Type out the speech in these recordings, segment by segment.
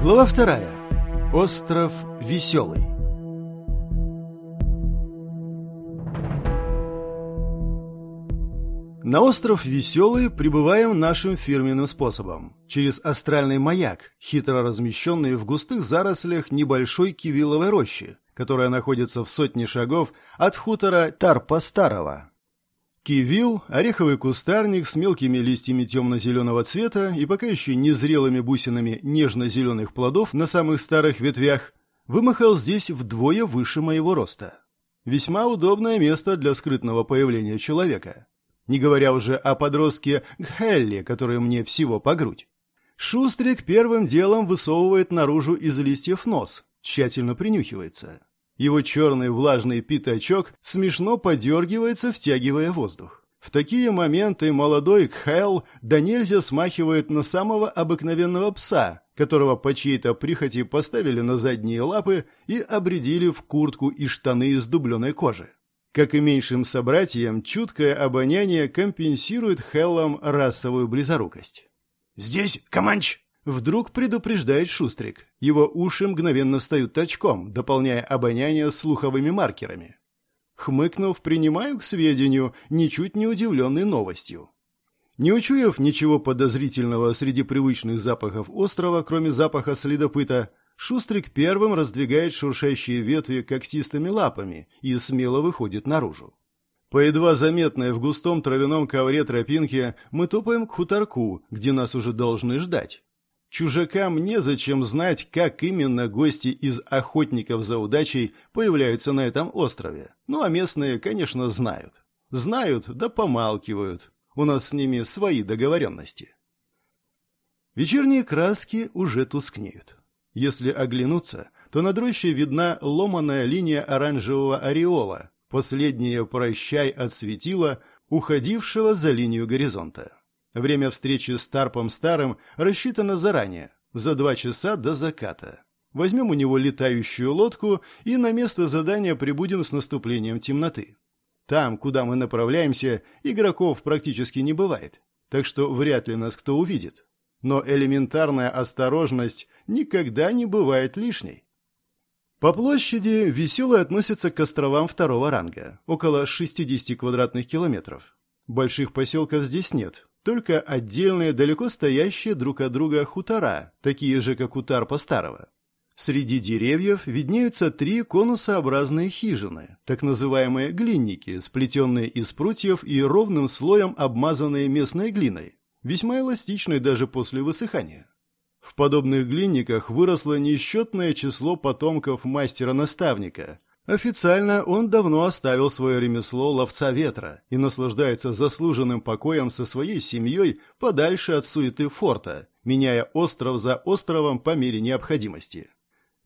Глава вторая. Остров Веселый. На остров Веселый прибываем нашим фирменным способом. Через астральный маяк, хитро размещенный в густых зарослях небольшой кивиловой рощи, которая находится в сотне шагов от хутора Тарпа Старого. Кивил – ореховый кустарник с мелкими листьями темно-зеленого цвета и пока еще незрелыми бусинами нежно-зеленых плодов на самых старых ветвях, вымахал здесь вдвое выше моего роста. Весьма удобное место для скрытного появления человека. Не говоря уже о подростке Гхелле, который мне всего по грудь. Шустрик первым делом высовывает наружу из листьев нос, тщательно принюхивается. Его черный влажный пятачок смешно подергивается, втягивая воздух. В такие моменты молодой Кхэл да нельзя смахивает на самого обыкновенного пса, которого по чьей-то прихоти поставили на задние лапы и обредили в куртку и штаны из дубленой кожи. Как и меньшим собратьям, чуткое обоняние компенсирует Хеллам расовую близорукость. «Здесь Каманч!» Вдруг предупреждает Шустрик. Его уши мгновенно встают торчком, дополняя обоняние слуховыми маркерами. Хмыкнув, принимаю к сведению, ничуть не удивленный новостью. Не учуяв ничего подозрительного среди привычных запахов острова, кроме запаха следопыта, Шустрик первым раздвигает шуршащие ветви когтистыми лапами и смело выходит наружу. По едва заметной в густом травяном ковре тропинке мы топаем к хуторку, где нас уже должны ждать. Чужакам незачем знать, как именно гости из охотников за удачей появляются на этом острове. Ну а местные, конечно, знают. Знают, да помалкивают. У нас с ними свои договоренности. Вечерние краски уже тускнеют. Если оглянуться, то над рощей видна ломаная линия оранжевого ореола, последнее «прощай» от светила, уходившего за линию горизонта. Время встречи с Тарпом Старым рассчитано заранее, за два часа до заката. Возьмем у него летающую лодку и на место задания прибудем с наступлением темноты. Там, куда мы направляемся, игроков практически не бывает, так что вряд ли нас кто увидит. Но элементарная осторожность никогда не бывает лишней. По площади веселый относится к островам второго ранга, около 60 квадратных километров. Больших поселков здесь нет, только отдельные, далеко стоящие друг от друга хутора, такие же, как у Тарпа Старого. Среди деревьев виднеются три конусообразные хижины, так называемые глинники, сплетенные из прутьев и ровным слоем обмазанные местной глиной, весьма эластичной даже после высыхания. В подобных глинниках выросло несчетное число потомков мастера-наставника, Официально он давно оставил свое ремесло ловца ветра и наслаждается заслуженным покоем со своей семьей подальше от суеты форта, меняя остров за островом по мере необходимости.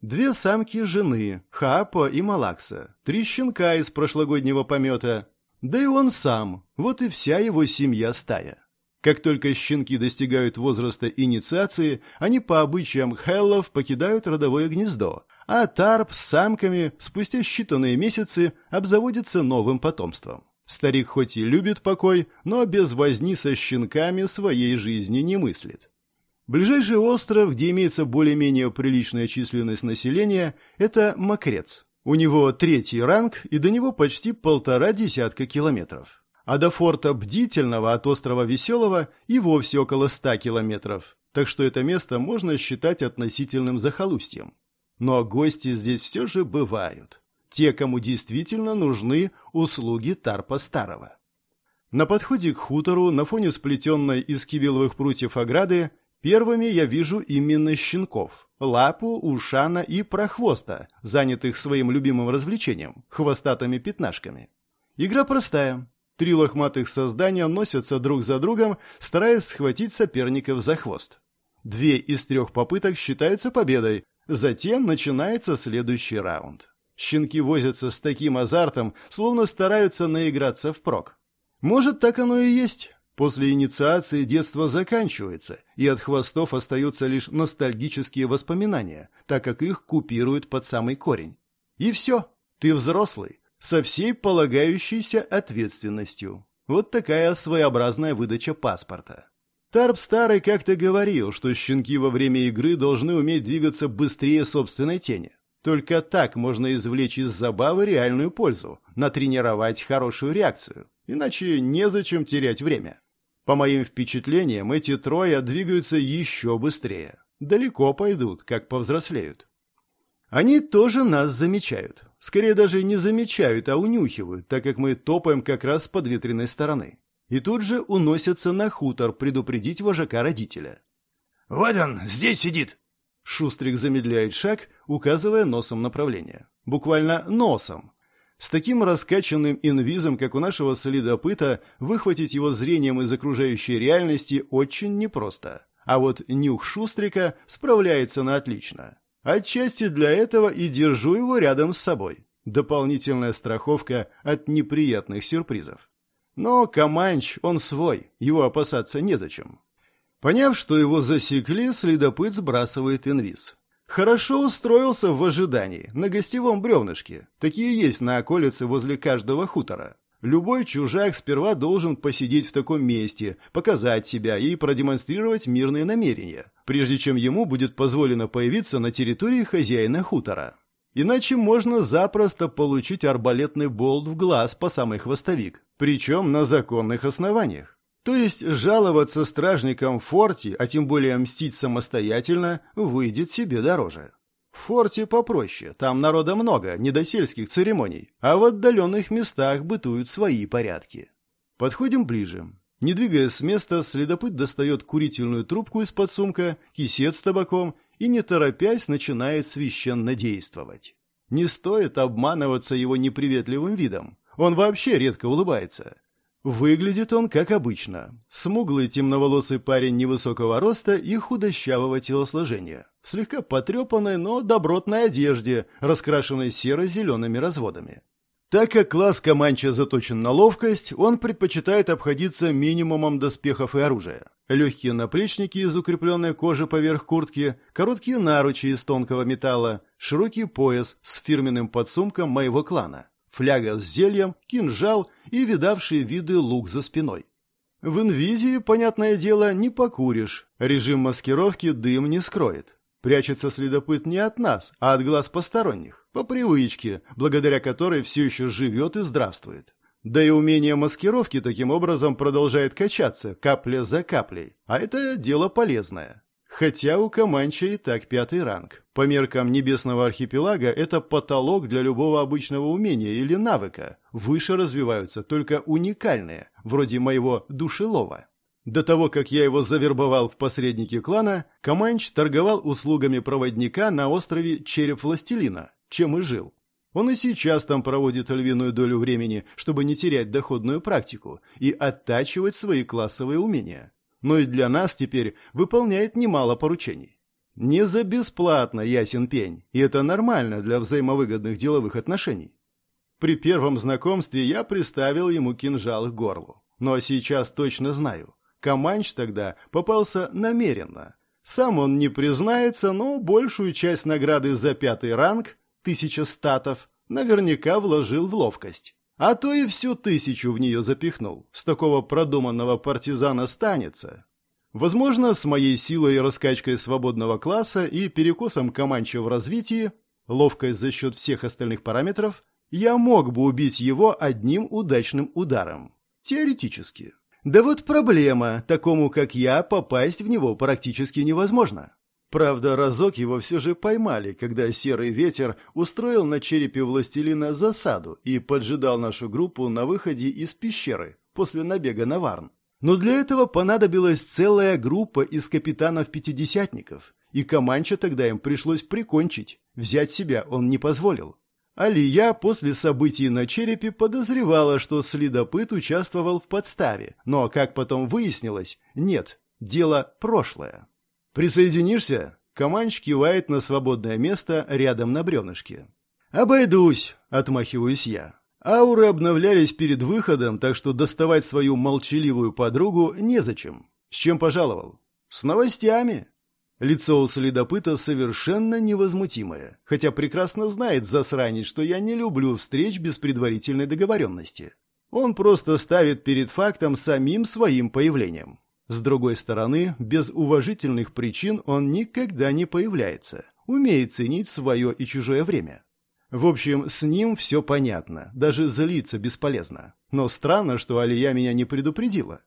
Две самки жены, Хаапо и Малакса, три щенка из прошлогоднего помета, да и он сам, вот и вся его семья-стая. Как только щенки достигают возраста инициации, они по обычаям Хеллов покидают родовое гнездо, а Тарп с самками спустя считанные месяцы обзаводится новым потомством. Старик хоть и любит покой, но без возни со щенками своей жизни не мыслит. Ближайший остров, где имеется более-менее приличная численность населения, это Макрец. У него третий ранг, и до него почти полтора десятка километров. А до форта Бдительного от острова Веселого и вовсе около ста километров. Так что это место можно считать относительным захолустьем. Но гости здесь все же бывают. Те, кому действительно нужны услуги Тарпа Старого. На подходе к хутору, на фоне сплетенной из кивиловых прутьев ограды, первыми я вижу именно щенков – Лапу, Ушана и Прохвоста, занятых своим любимым развлечением – хвостатыми пятнашками. Игра простая. Три лохматых создания носятся друг за другом, стараясь схватить соперников за хвост. Две из трех попыток считаются победой, Затем начинается следующий раунд. Щенки возятся с таким азартом, словно стараются наиграться впрок. Может, так оно и есть. После инициации детство заканчивается, и от хвостов остаются лишь ностальгические воспоминания, так как их купируют под самый корень. И все, ты взрослый, со всей полагающейся ответственностью. Вот такая своеобразная выдача паспорта. Тарп Старый как-то говорил, что щенки во время игры должны уметь двигаться быстрее собственной тени. Только так можно извлечь из забавы реальную пользу, натренировать хорошую реакцию. Иначе незачем терять время. По моим впечатлениям, эти трое двигаются еще быстрее. Далеко пойдут, как повзрослеют. Они тоже нас замечают. Скорее даже не замечают, а унюхивают, так как мы топаем как раз с подветренной стороны. И тут же уносятся на хутор предупредить вожака родителя. «Вот он, здесь сидит!» Шустрик замедляет шаг, указывая носом направление. Буквально носом. С таким раскачанным инвизом, как у нашего следопыта, выхватить его зрением из окружающей реальности очень непросто. А вот нюх Шустрика справляется на отлично. Отчасти для этого и держу его рядом с собой. Дополнительная страховка от неприятных сюрпризов. Но Каманч, он свой, его опасаться незачем. Поняв, что его засекли, следопыт сбрасывает инвиз. Хорошо устроился в ожидании, на гостевом бревнышке. Такие есть на околице возле каждого хутора. Любой чужак сперва должен посидеть в таком месте, показать себя и продемонстрировать мирные намерения, прежде чем ему будет позволено появиться на территории хозяина хутора. Иначе можно запросто получить арбалетный болт в глаз по самый хвостовик, причем на законных основаниях. То есть жаловаться стражникам в форте, а тем более мстить самостоятельно, выйдет себе дороже. В форте попроще, там народа много, не до сельских церемоний, а в отдаленных местах бытуют свои порядки. Подходим ближе. Не двигаясь с места, следопыт достает курительную трубку из-под сумка, кисет с табаком и, не торопясь, начинает священно действовать. Не стоит обманываться его неприветливым видом. Он вообще редко улыбается. Выглядит он как обычно. Смуглый темноволосый парень невысокого роста и худощавого телосложения. В слегка потрепанной, но добротной одежде, раскрашенной серо-зелеными разводами. Так как класс Каманча заточен на ловкость, он предпочитает обходиться минимумом доспехов и оружия. Легкие наплечники из укрепленной кожи поверх куртки, короткие наручи из тонкого металла, широкий пояс с фирменным подсумком моего клана фляга с зельем, кинжал и видавшие виды лук за спиной. В инвизии, понятное дело, не покуришь. Режим маскировки дым не скроет. Прячется следопыт не от нас, а от глаз посторонних, по привычке, благодаря которой все еще живет и здравствует. Да и умение маскировки таким образом продолжает качаться, капля за каплей. А это дело полезное. Хотя у Каманча и так пятый ранг. По меркам небесного архипелага это потолок для любого обычного умения или навыка. Выше развиваются только уникальные, вроде моего душелова. До того, как я его завербовал в посредники клана, Каманч торговал услугами проводника на острове Череп Властелина, чем и жил. Он и сейчас там проводит львиную долю времени, чтобы не терять доходную практику и оттачивать свои классовые умения но и для нас теперь выполняет немало поручений. Не за бесплатно, ясен пень, и это нормально для взаимовыгодных деловых отношений. При первом знакомстве я приставил ему кинжал к горлу. Но сейчас точно знаю, Каманч тогда попался намеренно. Сам он не признается, но большую часть награды за пятый ранг, тысяча статов, наверняка вложил в ловкость. А то и всю тысячу в нее запихнул. С такого продуманного партизана станется. Возможно, с моей силой и раскачкой свободного класса и перекосом Каманча в развитии, ловкость за счет всех остальных параметров, я мог бы убить его одним удачным ударом. Теоретически. Да вот проблема, такому как я попасть в него практически невозможно. Правда, разок его все же поймали, когда серый ветер устроил на черепе властелина засаду и поджидал нашу группу на выходе из пещеры после набега на Варн. Но для этого понадобилась целая группа из капитанов-пятидесятников, и Каманча тогда им пришлось прикончить, взять себя он не позволил. Алия после событий на черепе подозревала, что следопыт участвовал в подставе, но, как потом выяснилось, нет, дело прошлое. «Присоединишься?» Каманч кивает на свободное место рядом на бревнышке. «Обойдусь», — отмахиваюсь я. Ауры обновлялись перед выходом, так что доставать свою молчаливую подругу незачем. С чем пожаловал? С новостями. Лицо у следопыта совершенно невозмутимое, хотя прекрасно знает засранец, что я не люблю встреч без предварительной договоренности. Он просто ставит перед фактом самим своим появлением. С другой стороны, без уважительных причин он никогда не появляется, умеет ценить свое и чужое время. В общем, с ним все понятно, даже злиться бесполезно. Но странно, что Алия меня не предупредила.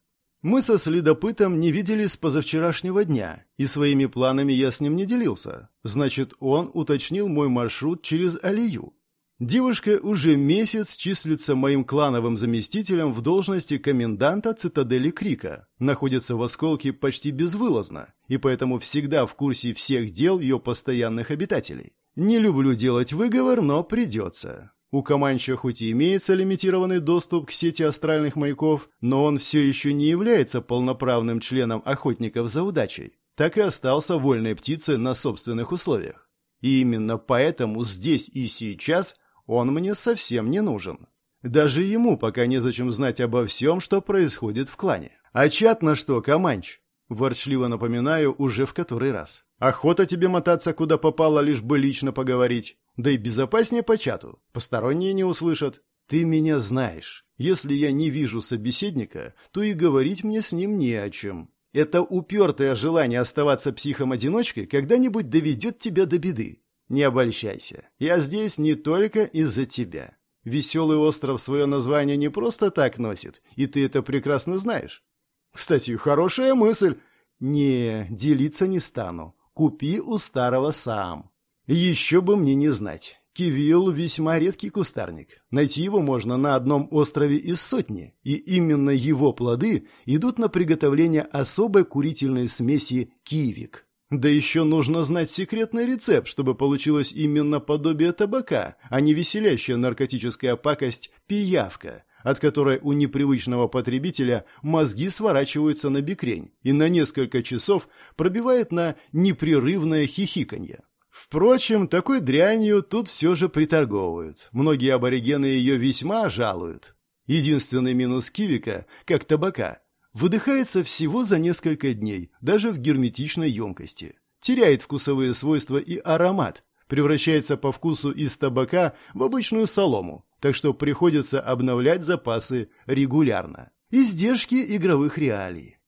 Мы со следопытом не виделись с позавчерашнего дня, и своими планами я с ним не делился. Значит, он уточнил мой маршрут через Алию. Девушка уже месяц числится моим клановым заместителем в должности коменданта цитадели Крика, находится в осколке почти безвылазно, и поэтому всегда в курсе всех дел ее постоянных обитателей. Не люблю делать выговор, но придется. У Каманча хоть и имеется лимитированный доступ к сети астральных маяков, но он все еще не является полноправным членом охотников за удачей, так и остался вольной птицей на собственных условиях. И именно поэтому здесь и сейчас он мне совсем не нужен. Даже ему пока незачем знать обо всем, что происходит в клане. А чат на что, Каманч? Ворчливо напоминаю уже в который раз. Охота тебе мотаться куда попало, лишь бы лично поговорить. Да и безопаснее по чату. Посторонние не услышат. Ты меня знаешь. Если я не вижу собеседника, то и говорить мне с ним не о чем. Это упертое желание оставаться психом-одиночкой когда-нибудь доведет тебя до беды. Не обольщайся. Я здесь не только из-за тебя. Веселый остров свое название не просто так носит, и ты это прекрасно знаешь. Кстати, хорошая мысль. Не, делиться не стану. Купи у старого сам. Еще бы мне не знать. Кивилл – весьма редкий кустарник. Найти его можно на одном острове из сотни, и именно его плоды идут на приготовление особой курительной смеси кивик. Да еще нужно знать секретный рецепт, чтобы получилось именно подобие табака, а не веселящая наркотическая пакость пиявка, от которой у непривычного потребителя мозги сворачиваются на бикрень и на несколько часов пробивает на непрерывное хихиканье. Впрочем, такой дрянью тут все же приторговывают. Многие аборигены ее весьма жалуют. Единственный минус кивика, как табака, Выдыхается всего за несколько дней, даже в герметичной емкости. Теряет вкусовые свойства и аромат, превращается по вкусу из табака в обычную солому, так что приходится обновлять запасы регулярно. Издержки игровых реалий.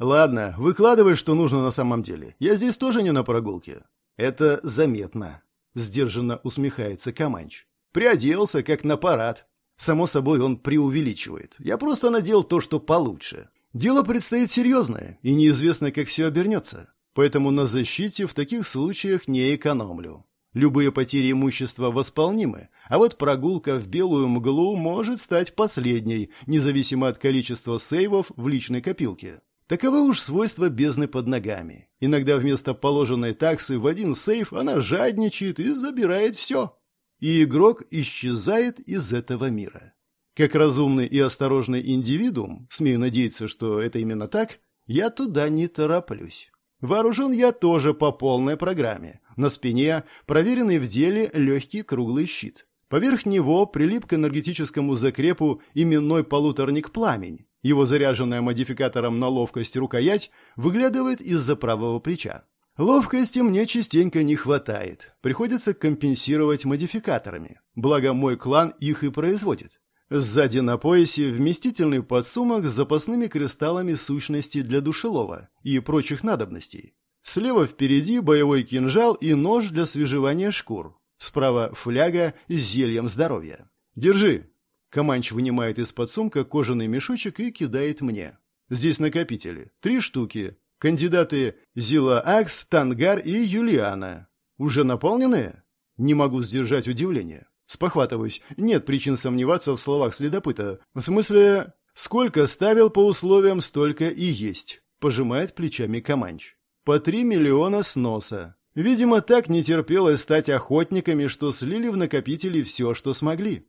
Ладно, выкладывай, что нужно на самом деле. Я здесь тоже не на прогулке. Это заметно. Сдержанно усмехается Каманч. Приоделся, как на парад. Само собой, он преувеличивает. Я просто надел то, что получше. Дело предстоит серьезное, и неизвестно, как все обернется. Поэтому на защите в таких случаях не экономлю. Любые потери имущества восполнимы, а вот прогулка в белую мглу может стать последней, независимо от количества сейвов в личной копилке. Таковы уж свойства бездны под ногами. Иногда вместо положенной таксы в один сейф она жадничает и забирает все. И игрок исчезает из этого мира. Как разумный и осторожный индивидуум, смею надеяться, что это именно так, я туда не тороплюсь. Вооружен я тоже по полной программе. На спине проверенный в деле легкий круглый щит. Поверх него прилип к энергетическому закрепу именной полуторник «Пламень». Его заряженная модификатором на ловкость рукоять выглядывает из-за правого плеча. Ловкости мне частенько не хватает. Приходится компенсировать модификаторами. Благо мой клан их и производит. Сзади на поясе вместительный подсумок с запасными кристаллами сущности для душелова и прочих надобностей. Слева впереди боевой кинжал и нож для свежевания шкур. Справа фляга с зельем здоровья. «Держи!» Каманч вынимает из подсумка кожаный мешочек и кидает мне. Здесь накопители. Три штуки. Кандидаты Зила Акс, Тангар и Юлиана. Уже наполненные? Не могу сдержать удивление. Спохватываюсь. Нет причин сомневаться в словах следопыта. В смысле, сколько ставил по условиям, столько и есть. Пожимает плечами Каманч. По три миллиона сноса. Видимо, так не терпелось стать охотниками, что слили в накопители все, что смогли.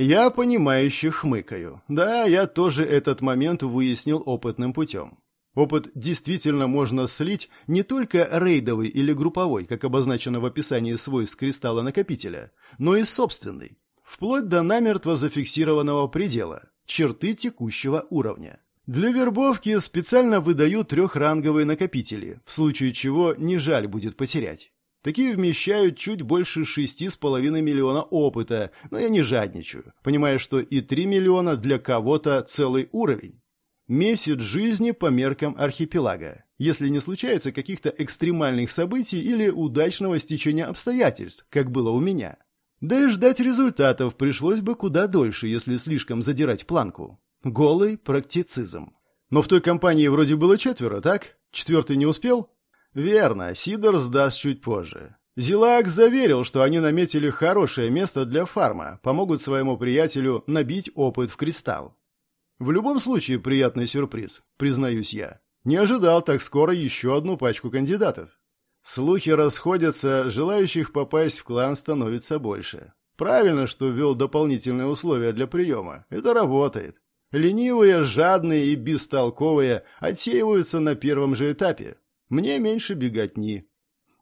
Я понимающе хмыкаю. Да, я тоже этот момент выяснил опытным путем. Опыт действительно можно слить не только рейдовый или групповой, как обозначено в описании свойств кристалла накопителя, но и собственный, вплоть до намертво зафиксированного предела, черты текущего уровня. Для вербовки специально выдаю трехранговые накопители, в случае чего не жаль будет потерять. Такие вмещают чуть больше шести с половиной миллиона опыта, но я не жадничаю, понимая, что и три миллиона для кого-то целый уровень. Месяц жизни по меркам архипелага, если не случается каких-то экстремальных событий или удачного стечения обстоятельств, как было у меня. Да и ждать результатов пришлось бы куда дольше, если слишком задирать планку. Голый практицизм. Но в той компании вроде было четверо, так? Четвертый не успел? Верно, Сидор сдаст чуть позже. Зилак заверил, что они наметили хорошее место для фарма, помогут своему приятелю набить опыт в кристалл. В любом случае приятный сюрприз, признаюсь я. Не ожидал так скоро еще одну пачку кандидатов. Слухи расходятся, желающих попасть в клан становится больше. Правильно, что ввел дополнительные условия для приема. Это работает. Ленивые, жадные и бестолковые отсеиваются на первом же этапе. Мне меньше беготни,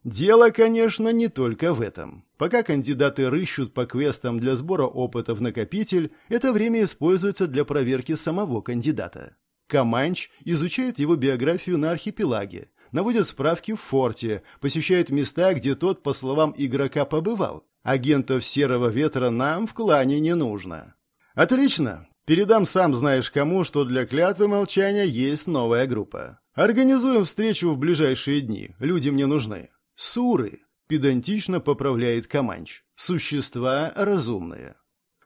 Дело, конечно, не только в этом. Пока кандидаты рыщут по квестам для сбора опыта в накопитель, это время используется для проверки самого кандидата. Каманч изучает его биографию на архипелаге, наводит справки в форте, посещает места, где тот, по словам игрока, побывал. Агентов Серого Ветра нам в клане не нужно. Отлично. Передам сам знаешь кому, что для клятвы молчания есть новая группа. Организуем встречу в ближайшие дни. Люди мне нужны. Суры, педантично поправляет Каманч. Существа разумные.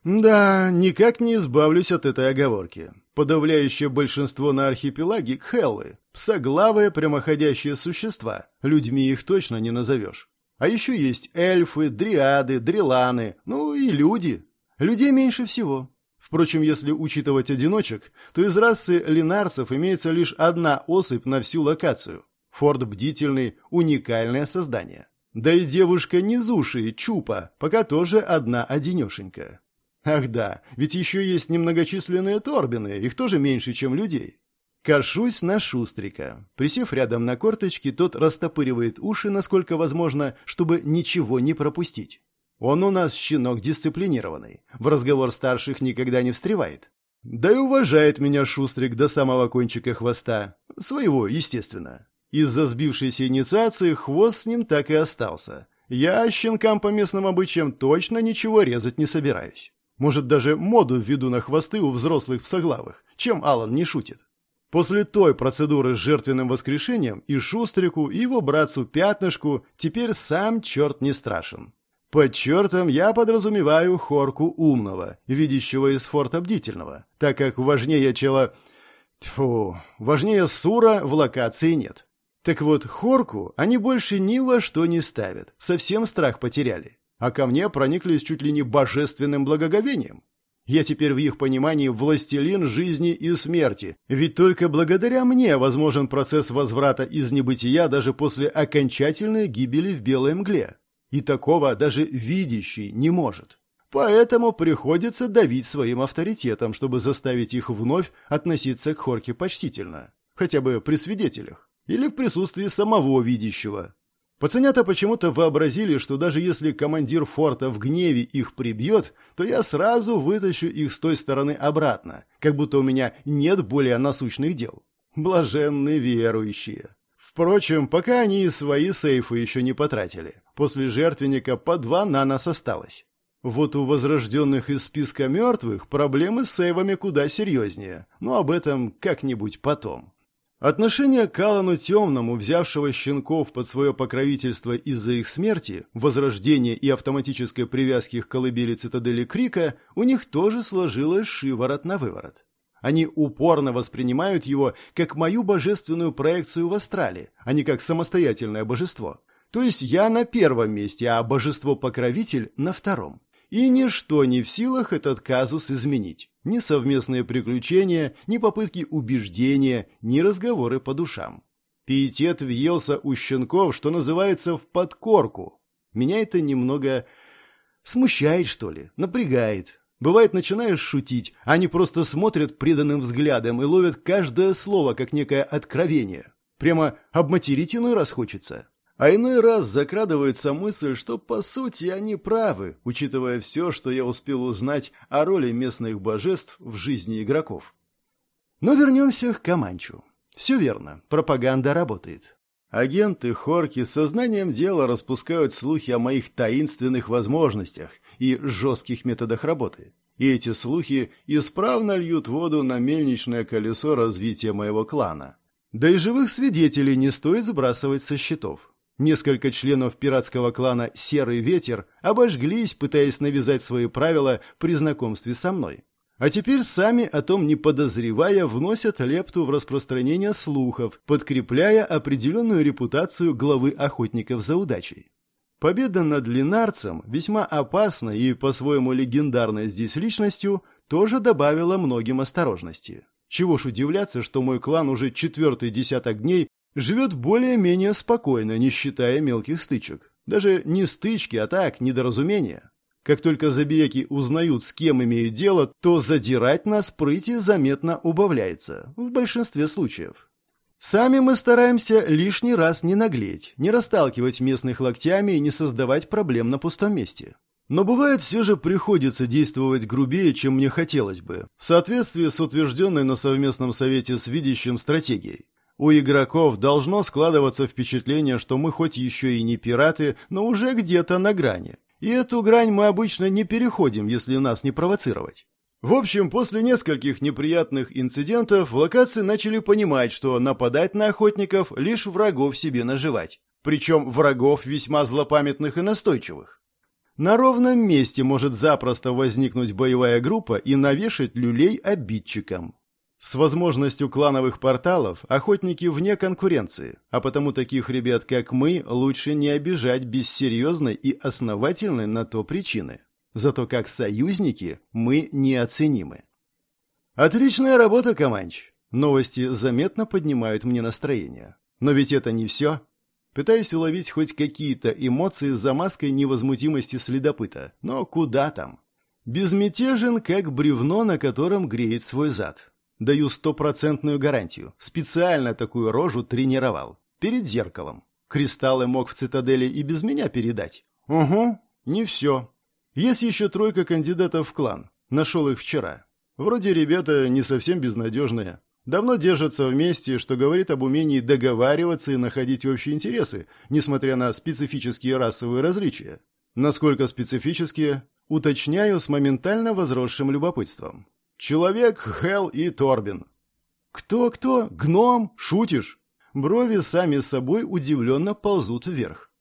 Да, никак не избавлюсь от этой оговорки. Подавляющее большинство на архипелаге — хеллы, псоглавые прямоходящие существа. Людьми их точно не назовешь. А еще есть эльфы, дриады, дреланы, ну и люди. Людей меньше всего. Впрочем, если учитывать одиночек, то из расы линарцев имеется лишь одна особь на всю локацию. Форд бдительный, уникальное создание. Да и девушка низуши, Чупа, пока тоже одна одинешенька. Ах да, ведь еще есть немногочисленные торбины, их тоже меньше, чем людей. Кашусь на Шустрика. Присев рядом на корточки, тот растопыривает уши, насколько возможно, чтобы ничего не пропустить. Он у нас щенок дисциплинированный, в разговор старших никогда не встревает. Да и уважает меня Шустрик до самого кончика хвоста. Своего, естественно. Из-за сбившейся инициации хвост с ним так и остался. Я щенкам по местным обычаям точно ничего резать не собираюсь. Может, даже моду введу на хвосты у взрослых псоглавых, чем Алан не шутит. После той процедуры с жертвенным воскрешением и Шустрику, и его братцу Пятнышку теперь сам черт не страшен. Под чертом я подразумеваю хорку умного, видящего из форта бдительного, так как важнее чела... Тьфу, важнее Сура в локации нет. Так вот, Хорку они больше ни во что не ставят, совсем страх потеряли, а ко мне прониклись чуть ли не божественным благоговением. Я теперь в их понимании властелин жизни и смерти, ведь только благодаря мне возможен процесс возврата из небытия даже после окончательной гибели в белой мгле. И такого даже видящий не может. Поэтому приходится давить своим авторитетом, чтобы заставить их вновь относиться к Хорке почтительно, хотя бы при свидетелях или в присутствии самого видящего. Пацанята почему-то вообразили, что даже если командир форта в гневе их прибьет, то я сразу вытащу их с той стороны обратно, как будто у меня нет более насущных дел. Блаженные верующие. Впрочем, пока они и свои сейфы еще не потратили. После жертвенника по два на нас осталось. Вот у возрожденных из списка мертвых проблемы с сейвами куда серьезнее, но об этом как-нибудь потом. Отношение к Алану Темному, взявшего щенков под свое покровительство из-за их смерти, возрождения и автоматической привязки к колыбели цитадели Крика, у них тоже сложилось шиворот на выворот. Они упорно воспринимают его как мою божественную проекцию в астрале, а не как самостоятельное божество. То есть я на первом месте, а божество-покровитель на втором. И ничто не в силах этот казус изменить. Ни совместные приключения, ни попытки убеждения, ни разговоры по душам. Пиетет въелся у щенков, что называется, в подкорку. Меня это немного смущает, что ли, напрягает. Бывает, начинаешь шутить, а они просто смотрят преданным взглядом и ловят каждое слово, как некое откровение. Прямо обматерить иной раз хочется. А иной раз закрадывается мысль, что по сути они правы, учитывая все, что я успел узнать о роли местных божеств в жизни игроков. Но вернемся к Каманчу. Все верно, пропаганда работает. Агенты Хорки сознанием дела распускают слухи о моих таинственных возможностях и жестких методах работы. И эти слухи исправно льют воду на мельничное колесо развития моего клана. Да и живых свидетелей не стоит сбрасывать со счетов. Несколько членов пиратского клана «Серый ветер» обожглись, пытаясь навязать свои правила при знакомстве со мной. А теперь сами, о том не подозревая, вносят лепту в распространение слухов, подкрепляя определенную репутацию главы охотников за удачей. Победа над Ленарцем, весьма опасной и по-своему легендарной здесь личностью, тоже добавила многим осторожности. Чего ж удивляться, что мой клан уже четвертый десяток дней живет более-менее спокойно, не считая мелких стычек. Даже не стычки, а так, недоразумения. Как только забияки узнают, с кем имеют дело, то задирать нас прыти заметно убавляется, в большинстве случаев. Сами мы стараемся лишний раз не наглеть, не расталкивать местных локтями и не создавать проблем на пустом месте. Но бывает все же приходится действовать грубее, чем мне хотелось бы, в соответствии с утвержденной на совместном совете с видящим стратегией. У игроков должно складываться впечатление, что мы хоть еще и не пираты, но уже где-то на грани, и эту грань мы обычно не переходим, если нас не провоцировать. В общем, после нескольких неприятных инцидентов локации начали понимать, что нападать на охотников лишь врагов себе наживать. Причем врагов весьма злопамятных и настойчивых. На ровном месте может запросто возникнуть боевая группа и навешать люлей обидчикам. С возможностью клановых порталов охотники вне конкуренции, а потому таких ребят, как мы, лучше не обижать без серьезной и основательной на то причины. Зато как союзники мы неоценимы. Отличная работа, Каманч. Новости заметно поднимают мне настроение. Но ведь это не все. Пытаюсь уловить хоть какие-то эмоции за маской невозмутимости следопыта. Но куда там? Безмятежен, как бревно, на котором греет свой зад. Даю стопроцентную гарантию. Специально такую рожу тренировал. Перед зеркалом. Кристаллы мог в цитадели и без меня передать. Угу, не все. Есть еще тройка кандидатов в клан. Нашел их вчера. Вроде ребята не совсем безнадежные. Давно держатся вместе, что говорит об умении договариваться и находить общие интересы, несмотря на специфические расовые различия. Насколько специфические, уточняю с моментально возросшим любопытством. Человек, Хел и Торбин. Кто-кто? Гном? Шутишь? Брови сами собой удивленно ползут вверх.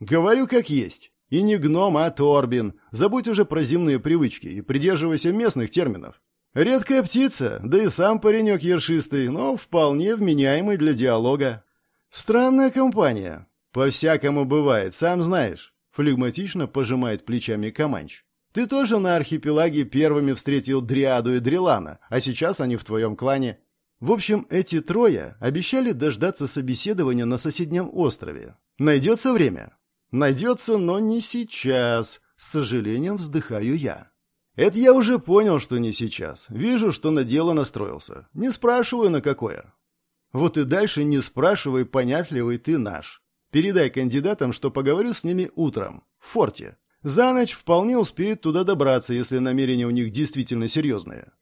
Говорю как есть. И не гном, а Торбин. Забудь уже про земные привычки и придерживайся местных терминов. Редкая птица, да и сам паренек ершистый, но вполне вменяемый для диалога. Странная компания. По-всякому бывает, сам знаешь. Флегматично пожимает плечами Каманч. Ты тоже на архипелаге первыми встретил Дриаду и Дрилана, а сейчас они в твоем клане. В общем, эти трое обещали дождаться собеседования на соседнем острове. Найдется время? Найдется, но не сейчас. С сожалением вздыхаю я. Это я уже понял, что не сейчас. Вижу, что на дело настроился. Не спрашиваю, на какое. Вот и дальше не спрашивай, понятливый ты наш. Передай кандидатам, что поговорю с ними утром, в форте. За ночь вполне успеют туда добраться, если намерения у них действительно серьезные.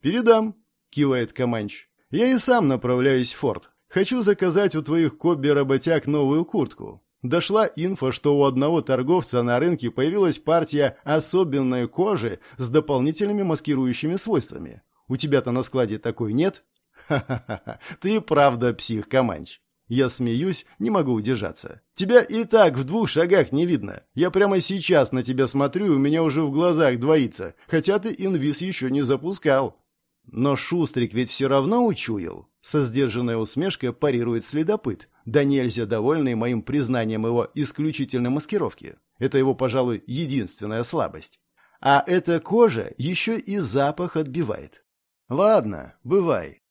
«Передам», — кивает Каманч. «Я и сам направляюсь в форт. Хочу заказать у твоих кобби-работяг новую куртку. Дошла инфа, что у одного торговца на рынке появилась партия особенной кожи с дополнительными маскирующими свойствами. У тебя-то на складе такой нет? Ха-ха-ха, ты правда псих, Каманч. Я смеюсь, не могу удержаться. Тебя и так в двух шагах не видно. Я прямо сейчас на тебя смотрю, у меня уже в глазах двоится, хотя ты инвиз еще не запускал. Но Шустрик ведь все равно учуял. Со сдержанной усмешкой парирует следопыт. Да нельзя довольный моим признанием его исключительной маскировки. Это его, пожалуй, единственная слабость. А эта кожа еще и запах отбивает. Ладно, бывай.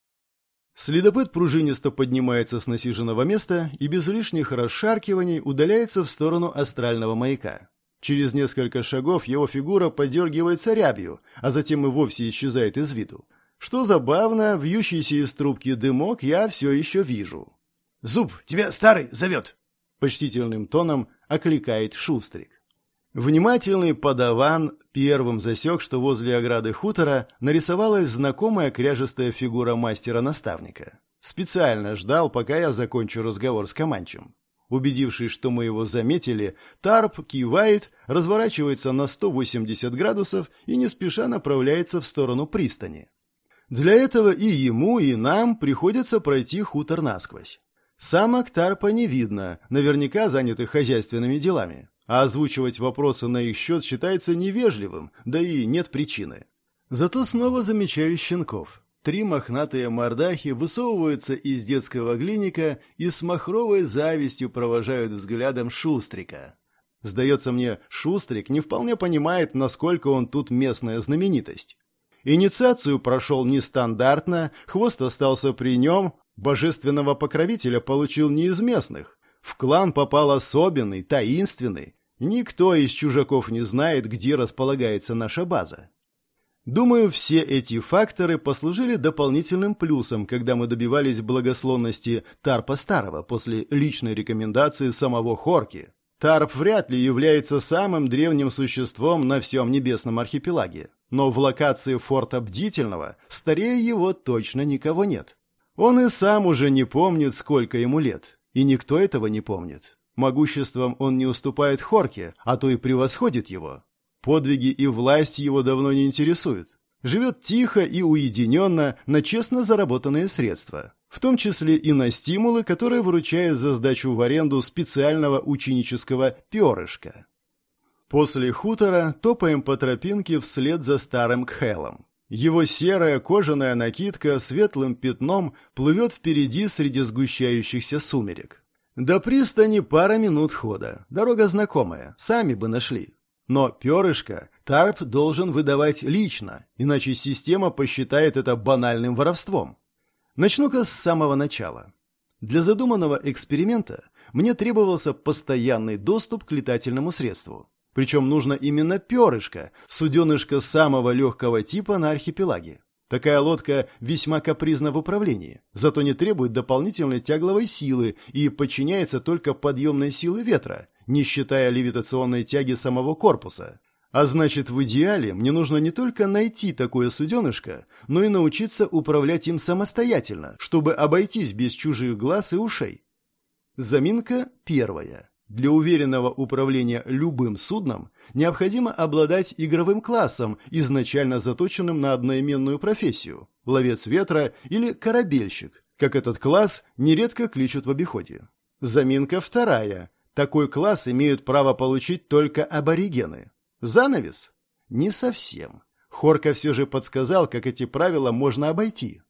Следопыт пружинисто поднимается с насиженного места и без лишних расшаркиваний удаляется в сторону астрального маяка. Через несколько шагов его фигура подергивается рябью, а затем и вовсе исчезает из виду. Что забавно, вьющийся из трубки дымок я все еще вижу. «Зуб, тебя старый зовет!» Почтительным тоном окликает Шустрик. Внимательный подаван первым засек, что возле ограды хутора нарисовалась знакомая кряжестая фигура мастера-наставника. Специально ждал, пока я закончу разговор с Каманчем. Убедившись, что мы его заметили, Тарп кивает, разворачивается на 180 градусов и не спеша направляется в сторону пристани. Для этого и ему, и нам приходится пройти хутор насквозь. Самок Тарпа не видно, наверняка заняты хозяйственными делами, а озвучивать вопросы на их счет считается невежливым, да и нет причины. Зато снова замечаю щенков. Три мохнатые мордахи высовываются из детского глиника и с махровой завистью провожают взглядом Шустрика. Сдается мне, Шустрик не вполне понимает, насколько он тут местная знаменитость. Инициацию прошел нестандартно, хвост остался при нем, божественного покровителя получил не из местных. В клан попал особенный, таинственный. Никто из чужаков не знает, где располагается наша база. Думаю, все эти факторы послужили дополнительным плюсом, когда мы добивались благословности Тарпа Старого после личной рекомендации самого Хорки. Тарп вряд ли является самым древним существом на всем небесном архипелаге, но в локации форта Бдительного старее его точно никого нет. Он и сам уже не помнит, сколько ему лет, и никто этого не помнит. Могуществом он не уступает Хорке, а то и превосходит его. Подвиги и власть его давно не интересуют. Живет тихо и уединенно на честно заработанные средства, в том числе и на стимулы, которые выручает за сдачу в аренду специального ученического перышка. После хутора топаем по тропинке вслед за старым Кхелом. Его серая кожаная накидка светлым пятном плывет впереди среди сгущающихся сумерек. До пристани пара минут хода. Дорога знакомая, сами бы нашли. Но перышко Тарп должен выдавать лично, иначе система посчитает это банальным воровством. Начну-ка с самого начала. Для задуманного эксперимента мне требовался постоянный доступ к летательному средству. Причем нужно именно перышко, суденышко самого легкого типа на архипелаге. Такая лодка весьма капризна в управлении, зато не требует дополнительной тягловой силы и подчиняется только подъемной силы ветра, не считая левитационной тяги самого корпуса. А значит, в идеале мне нужно не только найти такое суденышко, но и научиться управлять им самостоятельно, чтобы обойтись без чужих глаз и ушей. Заминка первая. Для уверенного управления любым судном необходимо обладать игровым классом, изначально заточенным на одноименную профессию – ловец ветра или корабельщик, как этот класс нередко кличут в обиходе. Заминка вторая. Такой класс имеют право получить только аборигены. Занавес? Не совсем. Хорка все же подсказал, как эти правила можно обойти.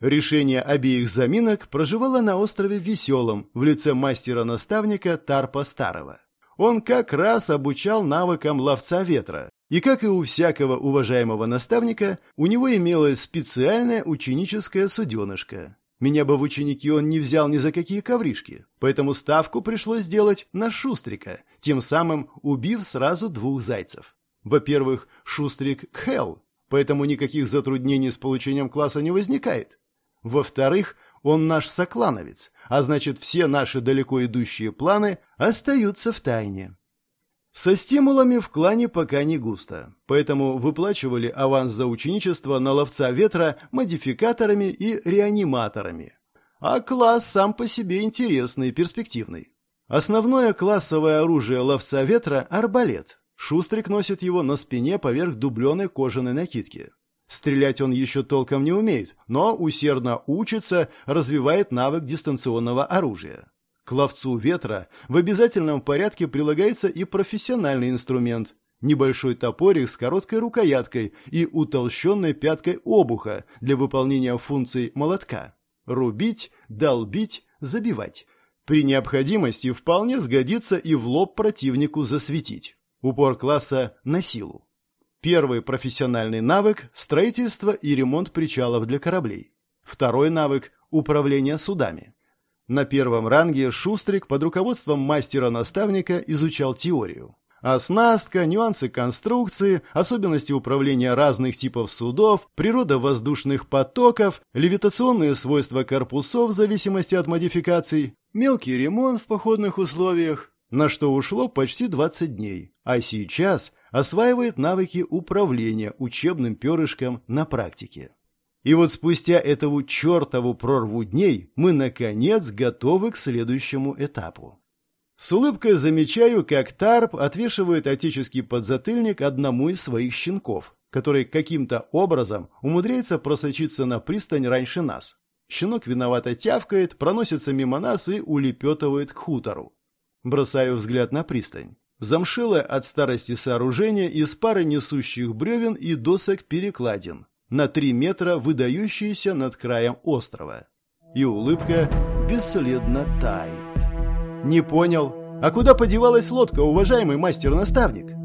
Решение обеих заминок проживало на острове Веселом в лице мастера-наставника Тарпа Старого. Он как раз обучал навыкам ловца ветра, и, как и у всякого уважаемого наставника, у него имелось специальное ученическое суденышко, меня бы в ученики он не взял ни за какие ковришки, поэтому ставку пришлось сделать на Шустрика, тем самым убив сразу двух зайцев. Во-первых, Шустрик – Хелл, поэтому никаких затруднений с получением класса не возникает. Во-вторых, он наш соклановец, а значит, все наши далеко идущие планы остаются в тайне. Со стимулами в клане пока не густо, поэтому выплачивали аванс за ученичество на ловца ветра модификаторами и реаниматорами. А класс сам по себе интересный и перспективный. Основное классовое оружие ловца ветра – арбалет. Шустрик носит его на спине поверх дубленой кожаной накидки. Стрелять он еще толком не умеет, но усердно учится, развивает навык дистанционного оружия. К ловцу ветра в обязательном порядке прилагается и профессиональный инструмент – небольшой топорик с короткой рукояткой и утолщенной пяткой обуха для выполнения функций молотка – рубить, долбить, забивать. При необходимости вполне сгодится и в лоб противнику засветить. Упор класса на силу. Первый профессиональный навык – строительство и ремонт причалов для кораблей. Второй навык – управление судами. На первом ранге Шустрик под руководством мастера-наставника изучал теорию. Оснастка, нюансы конструкции, особенности управления разных типов судов, природа воздушных потоков, левитационные свойства корпусов в зависимости от модификаций, мелкий ремонт в походных условиях, на что ушло почти 20 дней. А сейчас осваивает навыки управления учебным перышком на практике. И вот спустя эту чертову прорву дней мы, наконец, готовы к следующему этапу. С улыбкой замечаю, как Тарп отвешивает отеческий подзатыльник одному из своих щенков, который каким-то образом умудряется просочиться на пристань раньше нас. Щенок виновато тявкает, проносится мимо нас и улепетывает к хутору. Бросаю взгляд на пристань. Замшилое от старости сооружение из пары несущих бревен и досок перекладин, на три метра выдающиеся над краем острова. И улыбка бесследно тает. «Не понял. А куда подевалась лодка, уважаемый мастер-наставник?»